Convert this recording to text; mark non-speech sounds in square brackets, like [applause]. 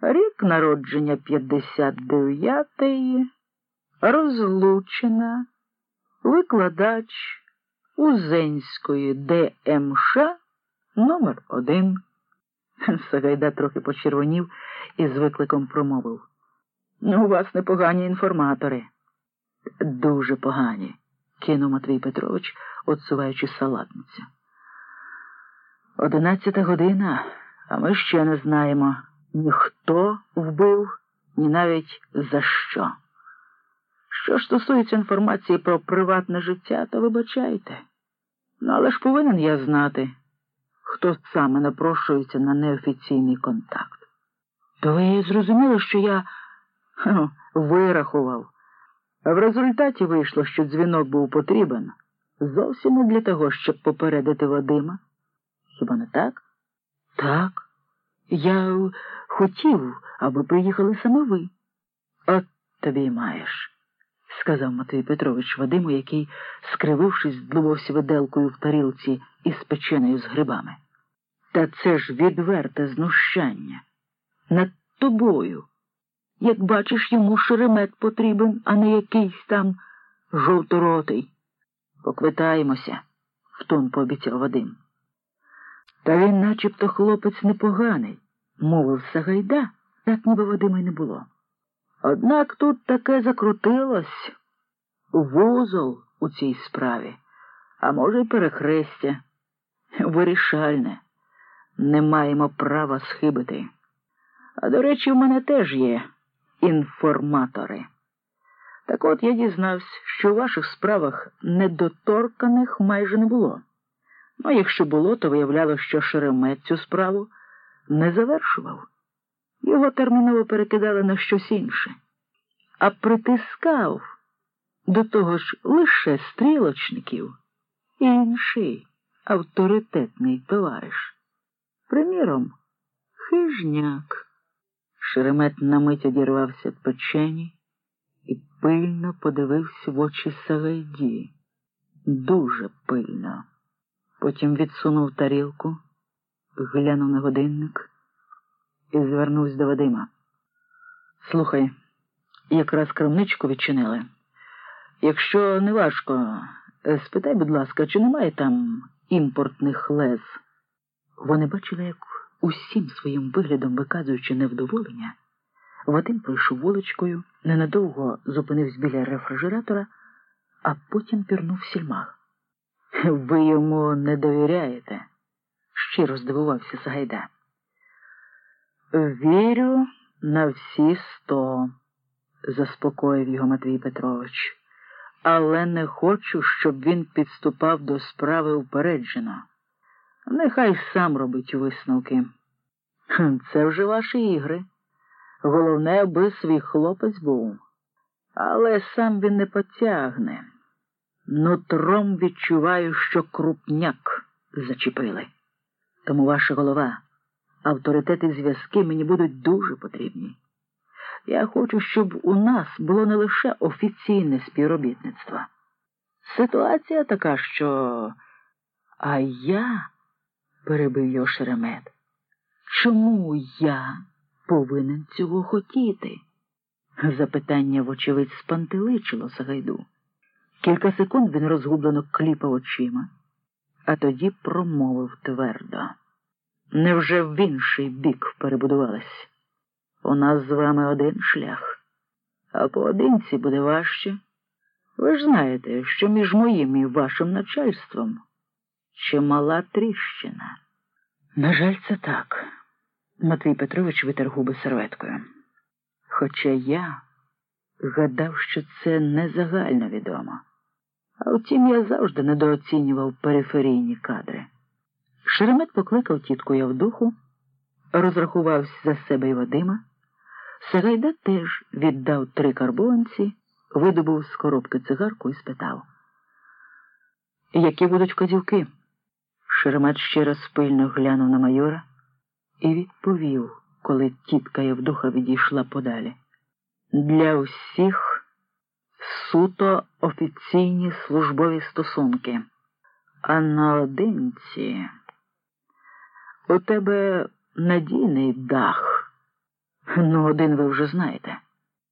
Рік народження 59-ї, розлучена, викладач Узенської ДМШ номер один. [laughs] Сагайда трохи почервонів і з викликом промовив. Ну, у вас непогані інформатори. Дуже погані, кинув Матвій Петрович, отсуваючи салатницю. Одинадцята година, а ми ще не знаємо ні хто вбив, ні навіть за що. Що ж стосується інформації про приватне життя, то вибачайте. Ну, але ж повинен я знати, хто саме напрошується на неофіційний контакт. То ви зрозуміли, що я хе, вирахував. В результаті вийшло, що дзвінок був потрібен зовсім не для того, щоб попередити Вадима. Хіба не так? Так. Я хотів, аби приїхали саме ви. От тобі й маєш, сказав Матвій Петрович Вадиму, який, скривившись, здлувався виделкою в тарілці із печеною з грибами. Та це ж відверте знущання. Над тобою. Як бачиш, йому шеремет потрібен, а не якийсь там жовторотий. Поквитаємося, втон пообіцяв Вадим. Та він начебто хлопець непоганий, мовив Сагайда, так ніби Вадима й не було. Однак тут таке закрутилось вузол у цій справі, а може, й перехрестя. Вирішальне. Не маємо права схибити. А до речі, в мене теж є інформатори. Так от я дізнався, що у ваших справах недоторканих майже не було. Ну, якщо було, то виявляло, що Шеремет цю справу не завершував. Його терміново перекидали на щось інше, а притискав до того ж лише стрілочників і інший авторитетний товариш. Приміром, хижняк. Шеремет на мить одірвався від печені і пильно подивився в очі Сагайді. Дуже пильно. Потім відсунув тарілку, глянув на годинник і звернувся до Вадима. Слухай, якраз крамничку відчинили. Якщо не важко, спитай, будь ласка, чи немає там імпортних лез? Вони бачили, як усім своїм виглядом виказуючи невдоволення, Вадим пройшов вуличкою, ненадовго зупинився біля рефрижератора, а потім пірнув сільмах. Ви йому не довіряєте? Щиро здивувався Сагайда. Вірю на всі сто, заспокоїв його Матвій Петрович, але не хочу, щоб він підступав до справи упереджено. Нехай сам робить висновки. Це вже ваші ігри. Головне, аби свій хлопець був. Але сам він не потягне. Нутром відчуваю, що крупняк зачепили. Тому ваша голова, авторитет і зв'язки мені будуть дуже потрібні. Я хочу, щоб у нас було не лише офіційне співробітництво. Ситуація така, що. А я, перебив його шеремет, чому я повинен цього хотіти? Запитання, вочевидь, спантеличило Сагайду. Кілька секунд він розгублено кліпав очима, а тоді промовив твердо. Невже в інший бік перебудувалась? У нас з вами один шлях, а поодинці буде важче. Ви ж знаєте, що між моїм і вашим начальством чимала тріщина. На жаль, це так. Матвій Петрович витер губи серветкою. Хоча я гадав, що це не загально відомо. А втім, я завжди недооцінював периферійні кадри. Шеремет покликав тітку Явдуху, розрахувався за себе і Вадима. Сагайда теж віддав три карбованці, видобув з коробки цигарку і спитав. Які будуть вказівки? Шеремет ще раз пильно глянув на майора і відповів, коли тітка Євдуха відійшла подалі. Для всіх суто офіційні службові стосунки, а наодинці у тебе надійний дах. Ну, один ви вже знаєте.